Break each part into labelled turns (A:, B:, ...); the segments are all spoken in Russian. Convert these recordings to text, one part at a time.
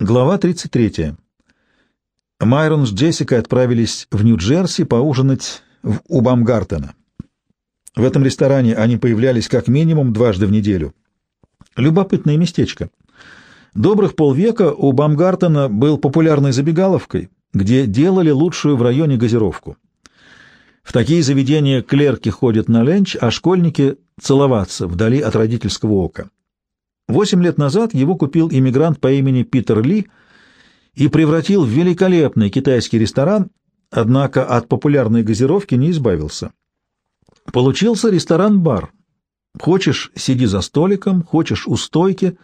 A: Глава 33. Майрон с Джессикой отправились в Нью-Джерси поужинать в у Бамгартена. В этом ресторане они появлялись как минимум дважды в неделю. Любопытное местечко. Добрых полвека у Бамгартена был популярной забегаловкой, где делали лучшую в районе газировку. В такие заведения клерки ходят на ленч, а школьники — целоваться вдали от родительского ока. Восемь лет назад его купил иммигрант по имени Питер Ли и превратил в великолепный китайский ресторан, однако от популярной газировки не избавился. Получился ресторан-бар. Хочешь — сиди за столиком, хочешь — у стойки,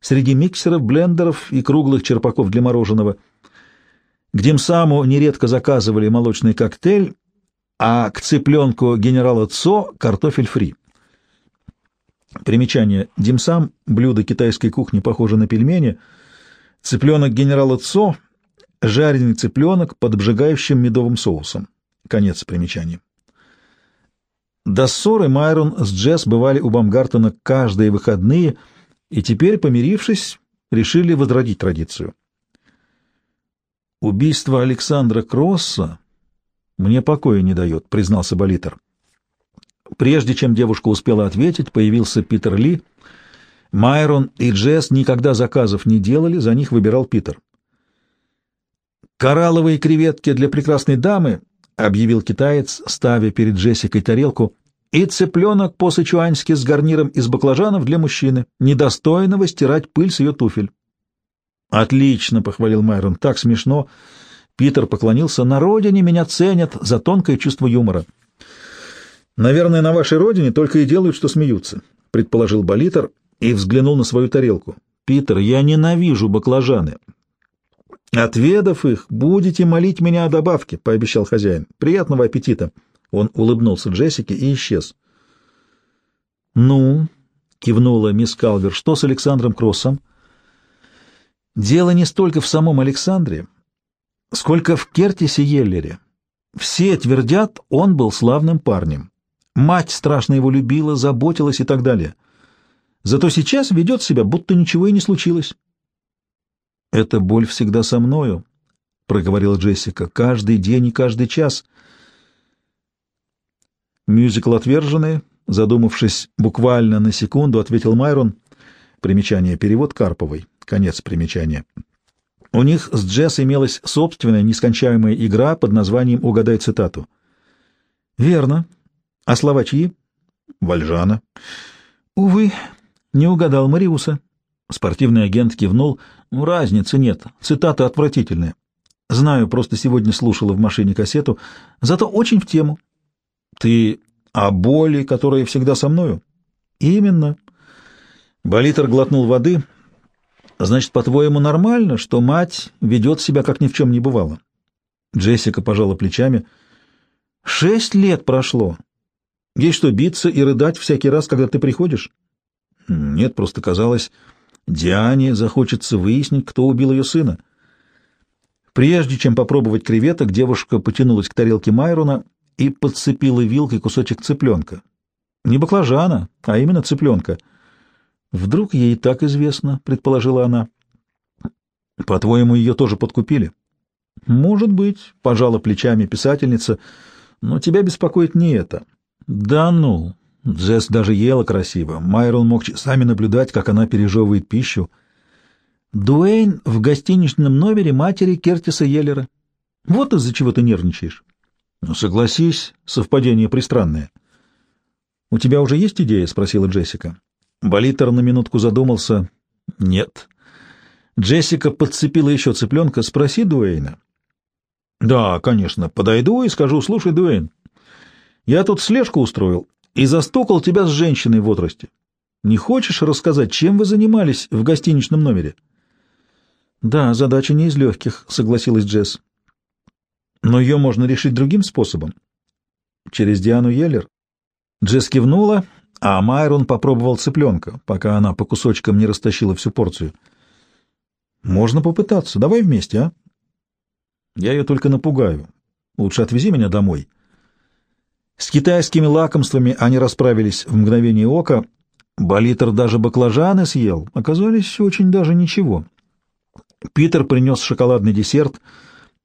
A: среди миксеров, блендеров и круглых черпаков для мороженого. К Димсаму нередко заказывали молочный коктейль, а к цыпленку генерала Цо — картофель фри. Примечание. Димсам — блюдо китайской кухни, похоже на пельмени. Цыпленок генерала Цо — жареный цыпленок под обжигающим медовым соусом. Конец примечания. До ссоры Майрон с Джесс бывали у Бамгартена каждые выходные, и теперь, помирившись, решили возродить традицию. «Убийство Александра Кросса мне покоя не дает», — признался Болитер. Прежде чем девушка успела ответить, появился Питер Ли. Майрон и Джесс никогда заказов не делали, за них выбирал Питер. «Коралловые креветки для прекрасной дамы», — объявил китаец, ставя перед Джессикой тарелку, «и цыпленок по-сычуански с гарниром из баклажанов для мужчины, недостойного стирать пыль с ее туфель». «Отлично», — похвалил Майрон, — «так смешно». Питер поклонился. «На родине меня ценят за тонкое чувство юмора». Наверное, на вашей родине только и делают, что смеются, — предположил Болитер и взглянул на свою тарелку. — Питер, я ненавижу баклажаны. — Отведав их, будете молить меня о добавке, — пообещал хозяин. — Приятного аппетита. Он улыбнулся Джессике и исчез. — Ну, — кивнула мисс Калвер, — что с Александром Кроссом? — Дело не столько в самом Александре, сколько в Кертисе Йеллере. Все твердят, он был славным парнем. Мать страшно его любила, заботилась и так далее. Зато сейчас ведет себя, будто ничего и не случилось. «Эта боль всегда со мною», — проговорила Джессика, — «каждый день и каждый час». Мюзикл «Отверженные», задумавшись буквально на секунду, ответил Майрон. Примечание перевод Карповой. Конец примечания. У них с Джесс имелась собственная нескончаемая игра под названием «Угадай цитату». «Верно», а слова чьи? Вальжана. Увы, не угадал Мариуса. Спортивный агент кивнул. Ну, разницы нет. Цитата отвратительная. Знаю, просто сегодня слушала в машине кассету. Зато очень в тему. Ты о боли, которая всегда со мною? Именно. Болитер глотнул воды. Значит, по-твоему, нормально, что мать ведет себя, как ни в чем не бывало? Джессика пожала плечами. Шесть лет прошло. Ей что, биться и рыдать всякий раз, когда ты приходишь? Нет, просто казалось, Диане захочется выяснить, кто убил ее сына. Прежде чем попробовать креветок, девушка потянулась к тарелке Майрона и подцепила вилкой кусочек цыпленка. Не баклажана, а именно цыпленка. Вдруг ей так известно, предположила она. По-твоему, ее тоже подкупили? Может быть, пожала плечами писательница, но тебя беспокоит не это. Да ну! Джесс даже ела красиво. Майрон мог часами наблюдать, как она пережевывает пищу. Дуэйн в гостиничном номере матери Кертиса Йеллера. Вот из-за чего ты нервничаешь. Ну, согласись, совпадение пристранное. — У тебя уже есть идея? — спросила Джессика. Болитер на минутку задумался. — Нет. Джессика подцепила еще цыпленка. — Спроси Дуэйна. — Да, конечно. Подойду и скажу, слушай, Дуэйн, я тут слежку устроил и застукал тебя с женщиной в возрасте. Не хочешь рассказать, чем вы занимались в гостиничном номере? — Да, задача не из легких, — согласилась Джесс. — Но ее можно решить другим способом. — Через Диану Йеллер? Джесс кивнула, а Майрон попробовал цыпленка, пока она по кусочкам не растащила всю порцию. — Можно попытаться. Давай вместе, а? — Я ее только напугаю. Лучше отвези меня домой. — с китайскими лакомствами они расправились в мгновение ока. Болитер даже баклажаны съел, оказались очень даже ничего. Питер принес шоколадный десерт.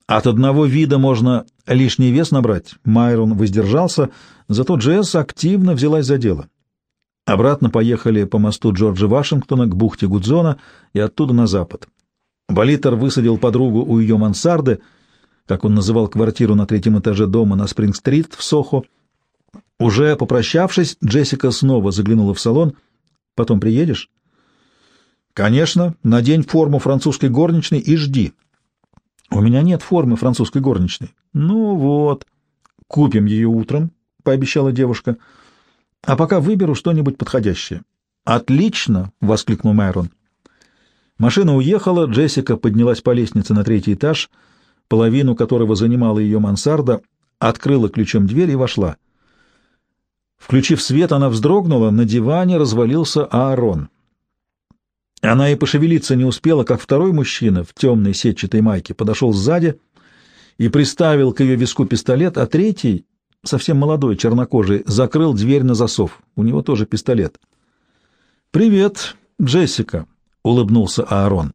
A: От одного вида можно лишний вес набрать. Майрон воздержался, зато Джесс активно взялась за дело. Обратно поехали по мосту Джорджа Вашингтона к бухте Гудзона и оттуда на запад. Болитер высадил подругу у ее мансарды, как он называл квартиру на третьем этаже дома на Спринг-стрит в Сохо. Уже попрощавшись, Джессика снова заглянула в салон. «Потом приедешь?» «Конечно. Надень форму французской горничной и жди». «У меня нет формы французской горничной». «Ну вот. Купим ее утром», — пообещала девушка. «А пока выберу что-нибудь подходящее». «Отлично!» — воскликнул Майрон. Машина уехала, Джессика поднялась по лестнице на третий этаж, половину которого занимала ее мансарда, открыла ключом дверь и вошла. Включив свет, она вздрогнула, на диване развалился Аарон. Она и пошевелиться не успела, как второй мужчина в темной сетчатой майке подошел сзади и приставил к ее виску пистолет, а третий, совсем молодой, чернокожий, закрыл дверь на засов. У него тоже пистолет. «Привет, Джессика», — улыбнулся Аарон.